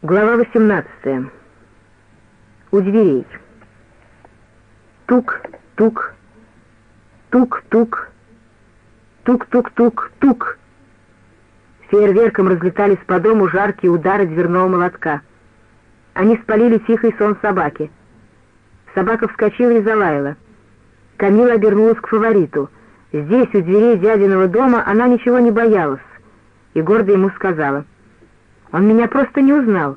Глава 18. У дверей. Тук-тук, тук-тук, тук-тук-тук-тук. Фейерверком разлетались по дому жаркие удары дверного молотка. Они спалили тихий сон собаки. Собака вскочила и залаяла. Камила обернулась к фавориту. Здесь, у дверей дядиного дома, она ничего не боялась. И гордо ему сказала — он меня просто не узнал.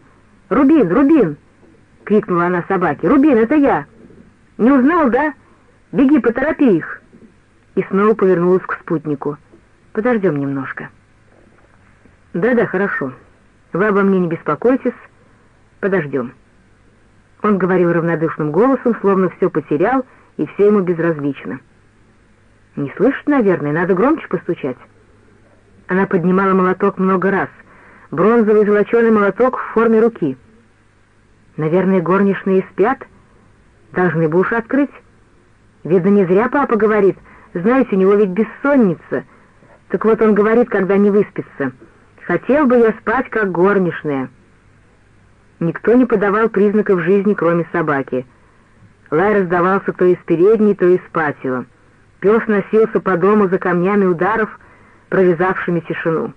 «Рубин, Рубин!» — крикнула она собаке. «Рубин, это я!» «Не узнал, да? Беги, поторопи их!» И снова повернулась к спутнику. «Подождем немножко». «Да-да, хорошо. Вы обо мне не беспокойтесь. Подождем». Он говорил равнодушным голосом, словно все потерял, и все ему безразлично. «Не слышит, наверное, надо громче постучать». Она поднимала молоток много раз — бронзовый золоченый молоток в форме руки. Наверное, горничные спят. Должны бы уж открыть. Видно, не зря папа говорит. Знаете, у него ведь бессонница. Так вот он говорит, когда не выспится. Хотел бы я спать, как горничная. Никто не подавал признаков жизни, кроме собаки. Лай раздавался то из передней, то из патио. Пес носился по дому за камнями ударов, прорезавшими тишину.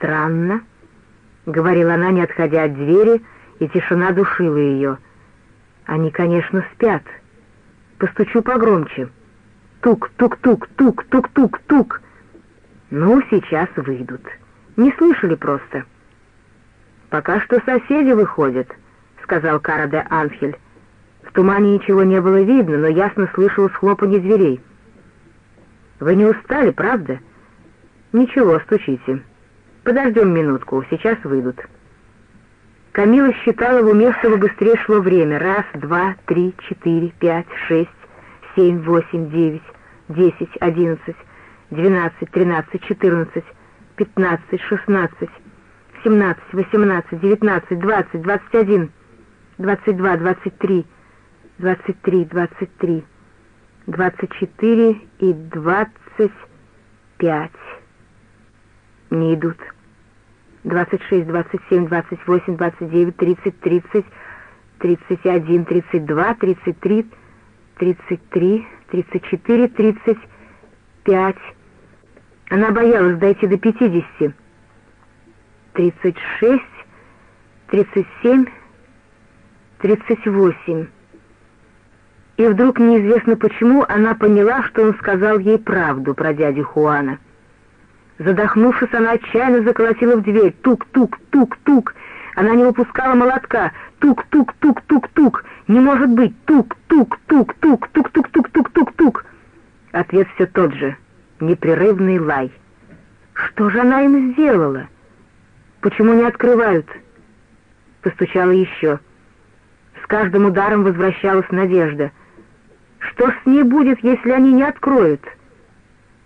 «Странно», — говорила она, не отходя от двери, и тишина душила ее. «Они, конечно, спят. Постучу погромче. Тук-тук-тук, тук-тук-тук-тук. Ну, сейчас выйдут. Не слышали просто». «Пока что соседи выходят», — сказал Кара де Анхель. В тумане ничего не было видно, но ясно слышалось хлопанье дверей. «Вы не устали, правда?» «Ничего, стучите». Подождем минутку, сейчас выйдут. Камила считала в уме, чтобы быстрее шло время. Раз, два, три, четыре, пять, шесть, семь, восемь, девять, десять, одиннадцать, двенадцать, тринадцать, четырнадцать, пятнадцать, шестнадцать, семнадцать, восемнадцать, девятнадцать, двадцать, двадцать один, двадцать два, двадцать три, двадцать три, двадцать три, двадцать четыре и двадцать пять не идут. 26, 27, 28, 29, 30, 30, 31, 32, 33, 33, 34, 35. Она боялась дойти до 50. 36, 37, 38. И вдруг неизвестно почему она поняла, что он сказал ей правду про дядю Хуана — Задохнувшись, она отчаянно заколотила в дверь. Тук-тук-тук-тук. Она не выпускала молотка. Тук-тук-тук-тук-тук. Не может быть. Тук-тук-тук-тук-тук-тук-тук-тук-тук. Ответ все тот же. Непрерывный лай. Что же она им сделала? Почему не открывают? Постучала еще. С каждым ударом возвращалась надежда. Что с ней будет, если они не откроют? —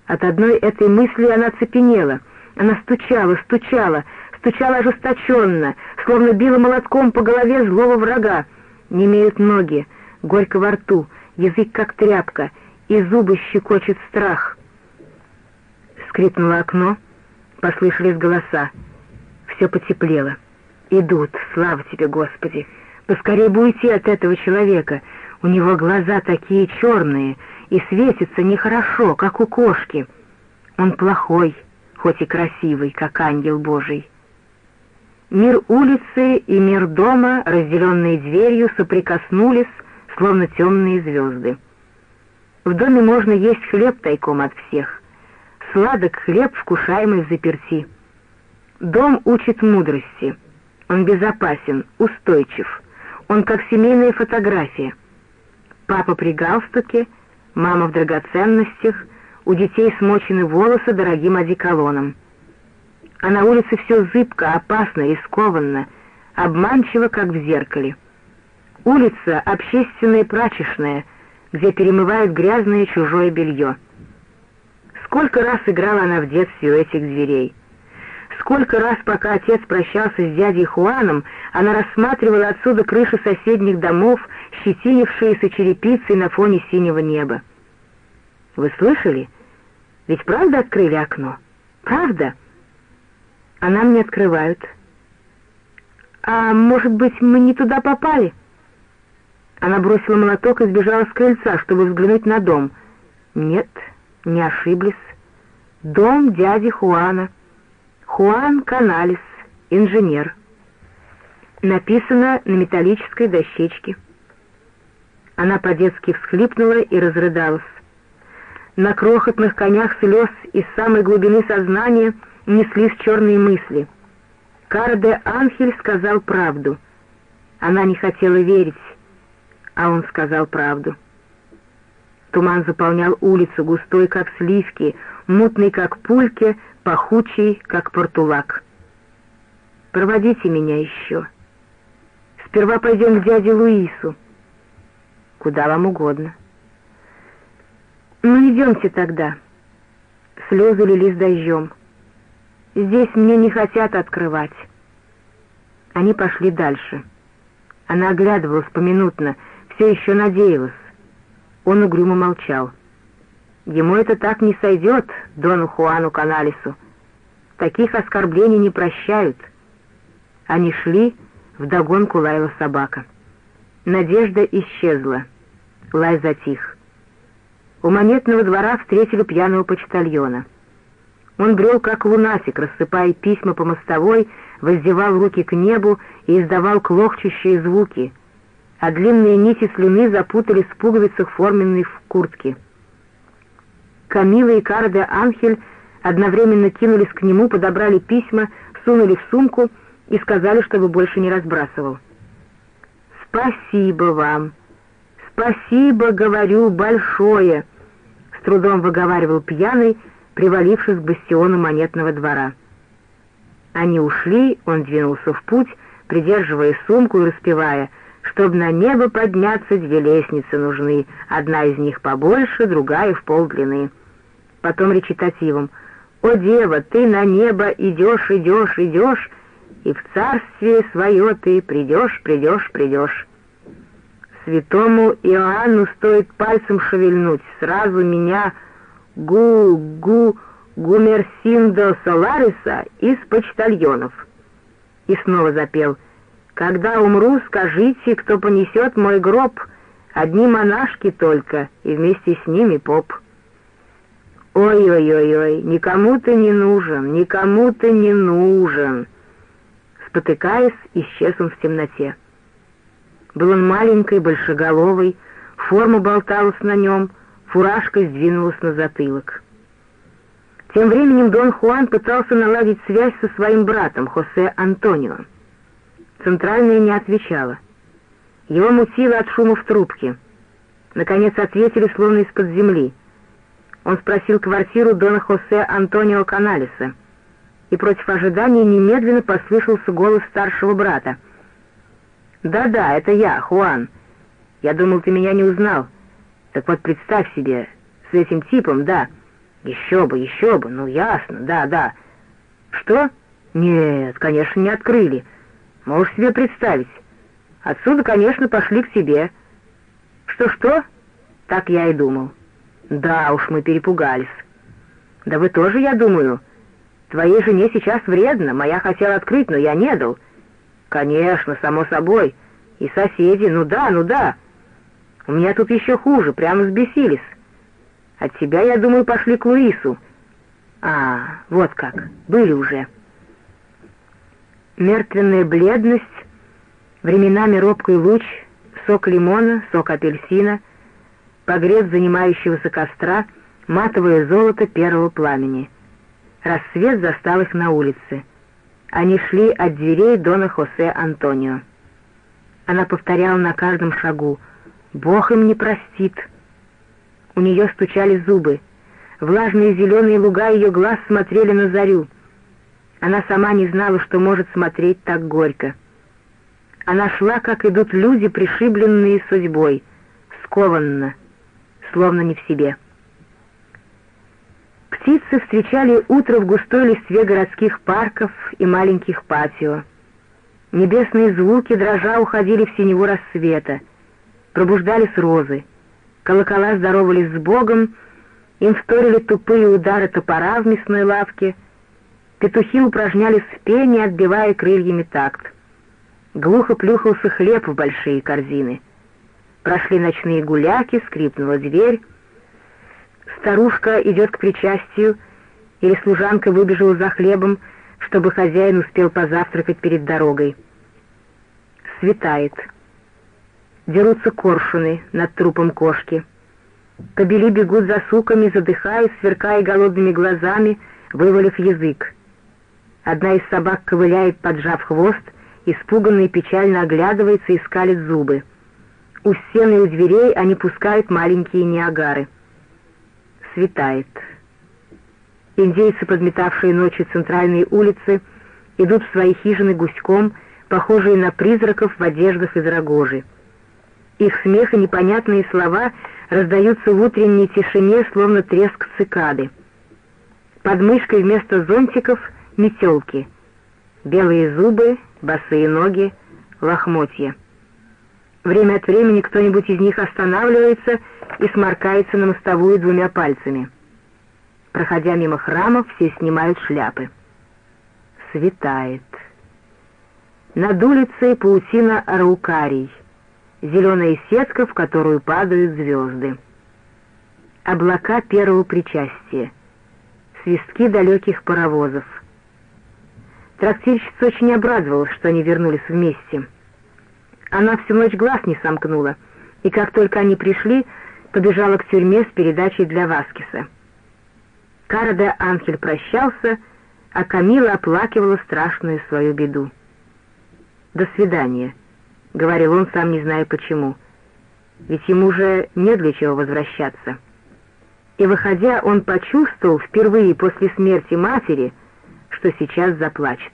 от одной этой мысли она цепенела. Она стучала, стучала, стучала ожесточенно, словно била молотком по голове злого врага. Не имеют ноги, горько во рту, язык как тряпка, и зубы щекочет страх. Скрипнуло окно, послышались голоса. Все потеплело. «Идут, слава тебе, Господи! Поскорее бы уйти от этого человека. У него глаза такие черные, и светится нехорошо, как у кошки. Он плохой, хоть и красивый, как ангел Божий. Мир улицы и мир дома, разделенные дверью, соприкоснулись, словно темные звезды. В доме можно есть хлеб тайком от всех. Сладок хлеб, вкушаемый в заперти. Дом учит мудрости. Он безопасен, устойчив. Он как семейная фотография. Папа при галстуке — мама в драгоценностях, у детей смочены волосы дорогим одеколоном. А на улице все зыбко, опасно, рискованно, обманчиво, как в зеркале. Улица — общественная прачечная, где перемывают грязное чужое белье. Сколько раз играла она в детстве у этих дверей. Сколько раз, пока отец прощался с дядей Хуаном, она рассматривала отсюда крыши соседних домов, щетинившиеся черепицей на фоне синего неба. Вы слышали? Ведь правда открыли окно? Правда? А нам не открывают. «А может быть, мы не туда попали?» Она бросила молоток и сбежала с крыльца, чтобы взглянуть на дом. Нет, не ошиблись. Дом дяди Хуана. Хуан Каналис, инженер. Написано на металлической дощечке. Она по-детски всхлипнула и разрыдалась. На крохотных конях слез из самой глубины сознания неслись черные мысли. Карде Анхель сказал правду. Она не хотела верить, а он сказал правду. Туман заполнял улицу, густой, как сливки, мутный, как пульки, пахучий, как портулак. «Проводите меня еще. Сперва пойдем к дяде Луису. Куда вам угодно». «Ну, идемте тогда». Слезы лились дождем. «Здесь мне не хотят открывать». Они пошли дальше. Она оглядывалась поминутно, все еще надеялась. Он угрюмо молчал. Ему это так не сойдет, Дону Хуану Каналису. Таких оскорблений не прощают. Они шли, вдогонку лаяла собака. Надежда исчезла. Лай затих. У монетного двора встретили пьяного почтальона. Он брел как лунатик, рассыпая письма по мостовой, воздевал руки к небу и издавал клохчущие звуки — а длинные нити слюны запутались в пуговицах форменной в куртке. Камила и Карде Анхель одновременно кинулись к нему, подобрали письма, сунули в сумку и сказали, чтобы больше не разбрасывал. «Спасибо вам! Спасибо, говорю, большое!» С трудом выговаривал пьяный, привалившись к бастиону монетного двора. Они ушли, он двинулся в путь, придерживая сумку и распевая — Чтоб на небо подняться, две лестницы нужны, одна из них побольше, другая в полдлины. Потом речитативом «О, дева, ты на небо идешь, идешь, идешь, и в царствие свое ты придешь, придешь, придешь». Святому Иоанну стоит пальцем шевельнуть, сразу меня гу-гу гумерсиндо солариса из почтальонов. И снова запел — когда умру, скажите, кто понесет мой гроб, одни монашки только, и вместе с ними поп. Ой-ой-ой-ой, никому ты не нужен, никому ты не нужен. Спотыкаясь, исчез он в темноте. Был он маленький, большеголовый, форма болталась на нем, фуражка сдвинулась на затылок. Тем временем Дон Хуан пытался наладить связь со своим братом, Хосе Антонио. Центральная не отвечала. Его мутило от шума в трубке. Наконец ответили, словно из-под земли. Он спросил квартиру Дона Хосе Антонио Каналиса, и против ожидания немедленно послышался голос старшего брата. «Да-да, это я, Хуан. Я думал, ты меня не узнал. Так вот, представь себе, с этим типом, да. Еще бы, еще бы, ну ясно, да-да. Что? Нет, конечно, не открыли». Можешь себе представить. Отсюда, конечно, пошли к тебе. Что-что? Так я и думал. Да уж, мы перепугались. Да вы тоже, я думаю. Твоей жене сейчас вредно. Моя хотела открыть, но я не дал. Конечно, само собой. И соседи, ну да, ну да. У меня тут еще хуже, прямо взбесились. От тебя, я думаю, пошли к Луису. А, вот как, были уже мертвенная бледность, временами робкий луч, сок лимона, сок апельсина, погрев занимающегося костра, матовое золото первого пламени. Рассвет застал их на улице. Они шли от дверей Дона Хосе Антонио. Она повторяла на каждом шагу «Бог им не простит». У нее стучали зубы. Влажные зеленые луга ее глаз смотрели на зарю — она сама не знала, что может смотреть так горько. Она шла, как идут люди, пришибленные судьбой, скованно, словно не в себе. Птицы встречали утро в густой листве городских парков и маленьких патио. Небесные звуки дрожа уходили в синеву рассвета. Пробуждались розы. Колокола здоровались с Богом, им вторили тупые удары топора в мясной лавке — Петухи упражнялись в пении, отбивая крыльями такт. Глухо плюхался хлеб в большие корзины. Прошли ночные гуляки, скрипнула дверь. Старушка идет к причастию, или служанка выбежала за хлебом, чтобы хозяин успел позавтракать перед дорогой. Светает. Дерутся коршуны над трупом кошки. Кобели бегут за суками, задыхаясь, сверкая голодными глазами, вывалив язык. Одна из собак ковыляет, поджав хвост, испуганно и печально оглядывается и скалит зубы. У стены у дверей они пускают маленькие неагары. Светает. Индейцы, подметавшие ночью центральные улицы, идут в свои хижины гуськом, похожие на призраков в одеждах из рогожи. Их смех и непонятные слова раздаются в утренней тишине, словно треск цикады. Под мышкой вместо зонтиков — метелки. Белые зубы, босые ноги, лохмотья. Время от времени кто-нибудь из них останавливается и сморкается на мостовую двумя пальцами. Проходя мимо храма, все снимают шляпы. Светает. Над улицей паутина араукарий — зеленая сетка, в которую падают звезды. Облака первого причастия, свистки далеких паровозов. Трактирщица очень обрадовалась, что они вернулись вместе. Она всю ночь глаз не сомкнула, и как только они пришли, побежала к тюрьме с передачей для Васкиса. Караде Анхель прощался, а Камила оплакивала страшную свою беду. «До свидания», — говорил он, сам не зная почему. Ведь ему же не для чего возвращаться. И, выходя, он почувствовал впервые после смерти матери, что сейчас заплачет.